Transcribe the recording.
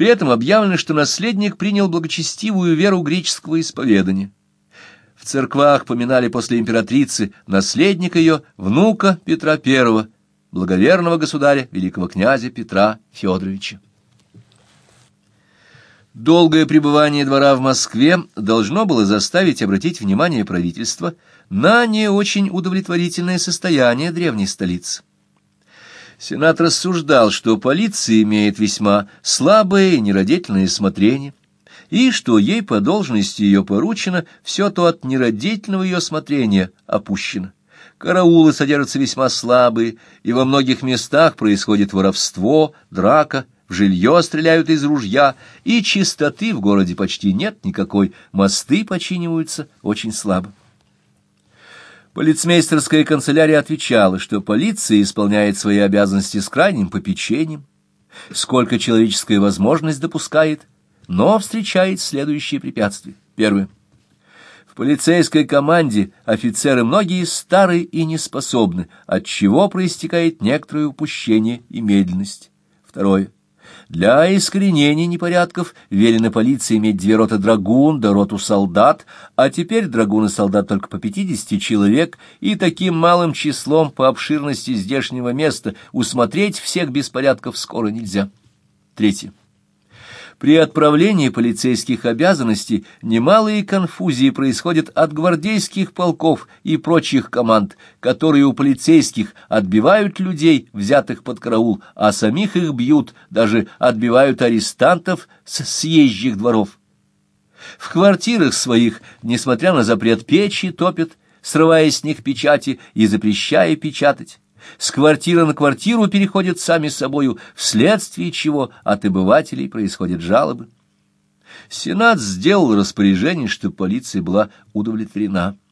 При этом объявлено, что наследник принял благочестивую веру греческого исповедания. В церквах поминали после императрицы наследника ее, внука Петра I, благоверного государя, великого князя Петра Федоровича. Долгое пребывание двора в Москве должно было заставить обратить внимание правительства на не очень удовлетворительное состояние древней столицы. Сенат рассуждал, что полиция имеет весьма слабое и нерадительное смотрение, и что ей по должности ее поручено все то от нерадительного ее смотрения опущено. Караулы содержатся весьма слабые, и во многих местах происходит воровство, драка, в жилье стреляют из ружья, и чистоты в городе почти нет никакой, мосты починиваются очень слабо. Полицмейстерская канцелярия отвечала, что полиция исполняет свои обязанности с крайним попечением, сколько человеческая возможность допускает, но встречает следующие препятствия. Первое. В полицейской команде офицеры многие старые и неспособны, от чего проистекает некоторое упущение и медленность. Второе. Для искоренения непорядков велено полиции иметь две роты драгун да роту солдат, а теперь драгун и солдат только по пятидесяти человек, и таким малым числом по обширности здешнего места усмотреть всех беспорядков скоро нельзя. Третье. При отправлении полицейских обязанностей немалые конфузии происходят от гвардейских полков и прочих команд, которые у полицейских отбивают людей, взятых под караул, а самих их бьют, даже отбивают арестантов с съезжих дворов. В квартирах своих, несмотря на запрет печи, топят, срывая с них печати и запрещая печатать с квартиры на квартиру переходят сами собою, вследствие чего от обывателей происходят жалобы. Сенат сделал распоряжение, что полиция была удовлетворена.